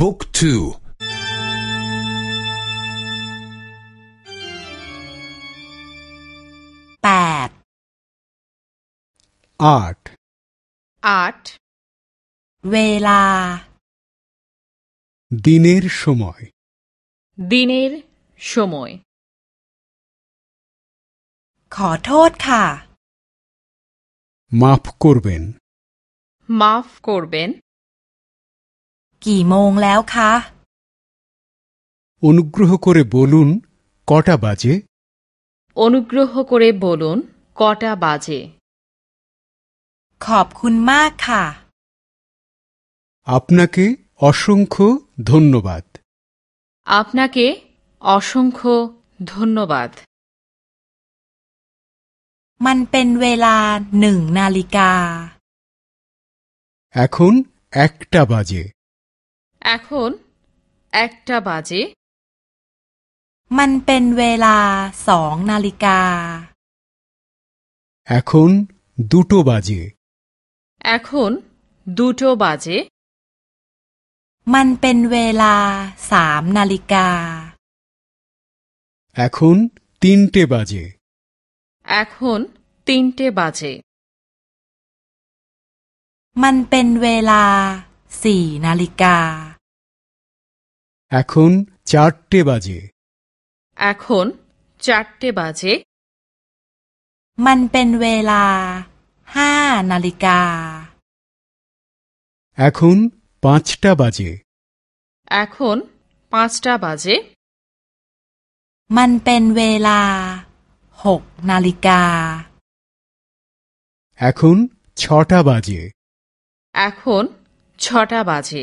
บุ๊กทู แปด আট আটเวลา দিনের সময় দিনের সময় ขอโทษค่ะ মাফ করবেন মাফ করবেন กี่โมงแล้วคะ অনুগ্রহ করে বলুন কটা বাজে অনুগ্রহ করে বলুন কটা বাজে ขอบคุณมากค่ะ আপনাকে অসংখ্য ধন্যবাদ আপনাকে অসংখ্য ধন্যবাদ มันเป็นเวลาหนึ่งนาฬิกา এখন একটা বাজে এখন একটা বাজে มันเป็นเวลาสองนาฬิกา এখন দুটো বাজে এখন দুটো বাজে มันเป็นเวลาสามนาฬิกา এখন তিনটে বাজে এখন তিনটে বাজে มันเป็นเวลาสี่นาฬิกา এখন চারটে বাজে এখন চারটে বাজে มันเป็นเวลาห้านาฬิกา এখন পাঁচটা বাজে এখন পাঁচটা বাজে มันเป็นเวลาหกนาฬิกา এখন ছটা বাজে এখন ছটা বাজে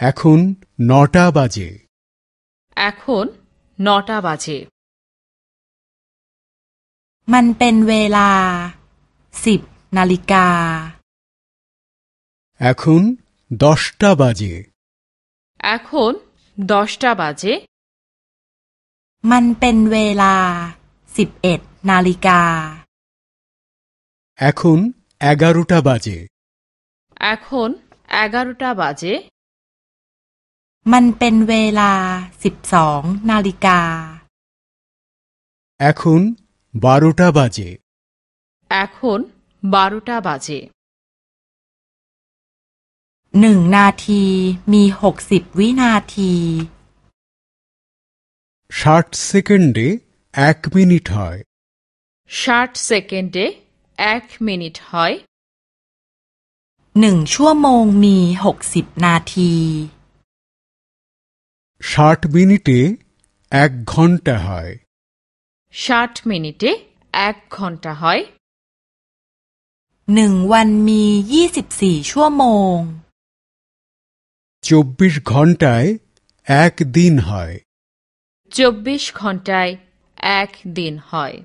এখন নটা বাজে এখন নটা বাজে มันเป็นเวลาสิบนาฬิกา এখন দশটা বাজে এখন দশটা বাজে มันเป็นเวลาสิบเอ็ดนาฬิกา এখন এগারোটা বাজে এখন এগারোটা বাজে มันเป็นเวลาสิบสองนาฬิกา এখন বারোটা বাজে এখন বারোটা বাজে หนึ่งนาทีมีหกสิบวินาที ষাট সেকেন্ডে এক মিনিট হয় ষাট সেকেন্ডে এক মিনিট হয় หนึ่งชั่วโมงมีหกสิบนาที ষাট মিনিটে এক ঘন্টা হয় ষাট মিনিটে এক ঘন্টা হয় หนึ่งวันมียี่สิบสี่ชั่วโมง চব্বিশ ঘন্টায় এক দিন হয় চব্বিশ ঘন্টায় এক দিন হয়